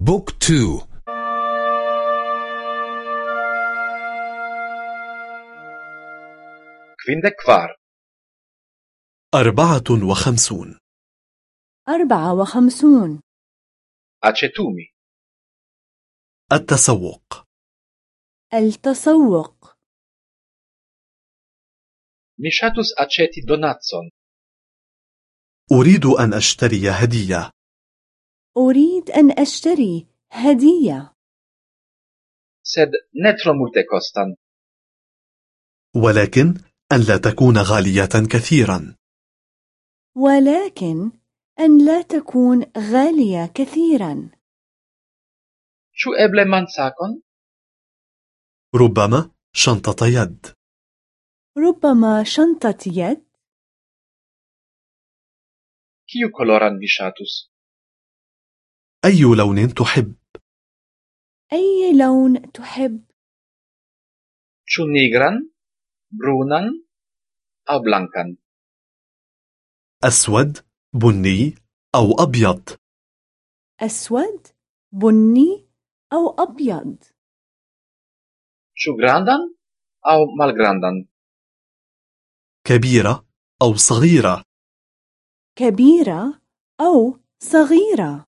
book two. kvar أربعة وخمسون. أربعة وخمسون. Aĉetumi التسوق. التسوق. Mi ŝatus aĉeti donacon أريد أن أشتري هدية. أريد أن أشتري هدية. Sed ne tro multekostan ولكن أن لا تكون غالية كثيرا. ولكن أن لا تكون غالية كثيرا. Ĉu eble mansakon؟ ربما شنطة يد. ربما شنطة يد. Kiun koloron vi ŝatus؟ أي لون تحب؟ أي لون تحب؟ Ĉu nigran؟ Brunan؟ Aŭ blankan؟ أسود، بني أو أبيض أسود، بني أو أبيض Ĉu grandan؟ Aŭ malgrandan؟ كبيرة أو صغيرة كبيرة أو صغيرة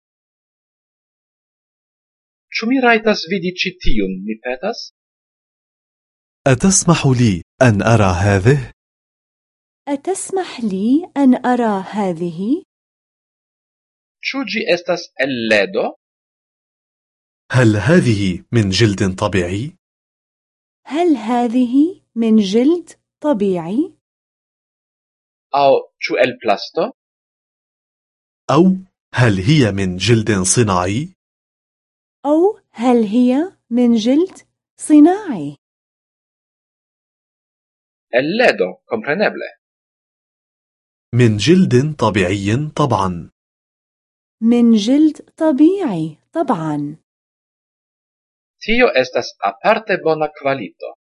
Ĉu mi rajtas vidi ĉi tiun mi petas؟ أتسمح لي أن أرى هذه؟ أتسمح لي أن أرى هذه؟ Ĉu ĝi estas el ledo؟ هل هذه من جلد طبيعي؟ هل هذه من جلد طبيعي؟ أو شو البلاستو؟ أو هل هي من جلد صناعي؟ أو هل هي من جلد صناعي؟ الليدو compreneble من جلد طبيعي طبعا. من جلد طبيعي طبعا. Tio estas aparte bona kvalito.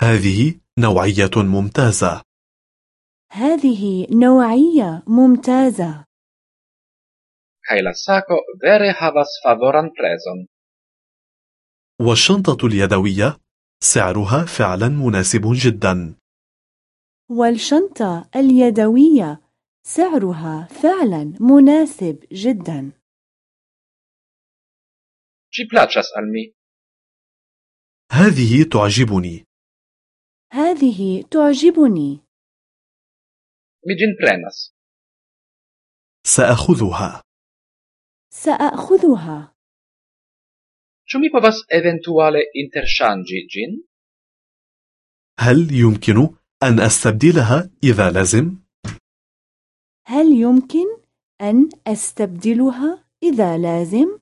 هذه نوعية ممتازة. هذه نوعية ممتازة. Kaj la sako vere havas favoran prezon. والشنطة اليدوية سعرها فعلا مناسب جدا والشنطة اليدوية سعرها فعلا مناسب جدا plaĉas al mi. هذه تعجبني هذه تعجبني Mi ĝin prenas. سأخذها سأخذها Ĉu mi povas eventuale interŝanĝi ĝin? هل يمكن أن أستبدلها إذا لازم؟ هل يمكن أن أستبدلها إذا لازم؟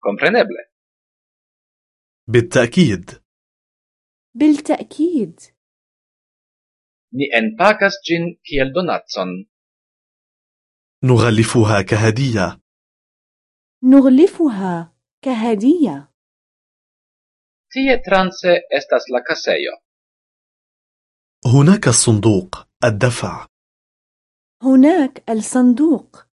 Kompreneble. بالتأكيد بالتأكيد Ni enpakas ĝin kiel donacon. نغلفها كهدية. نغلفها كهدية. Tie transe estas la kasejo. هناك الصندوق الدفع. هناك الصندوق.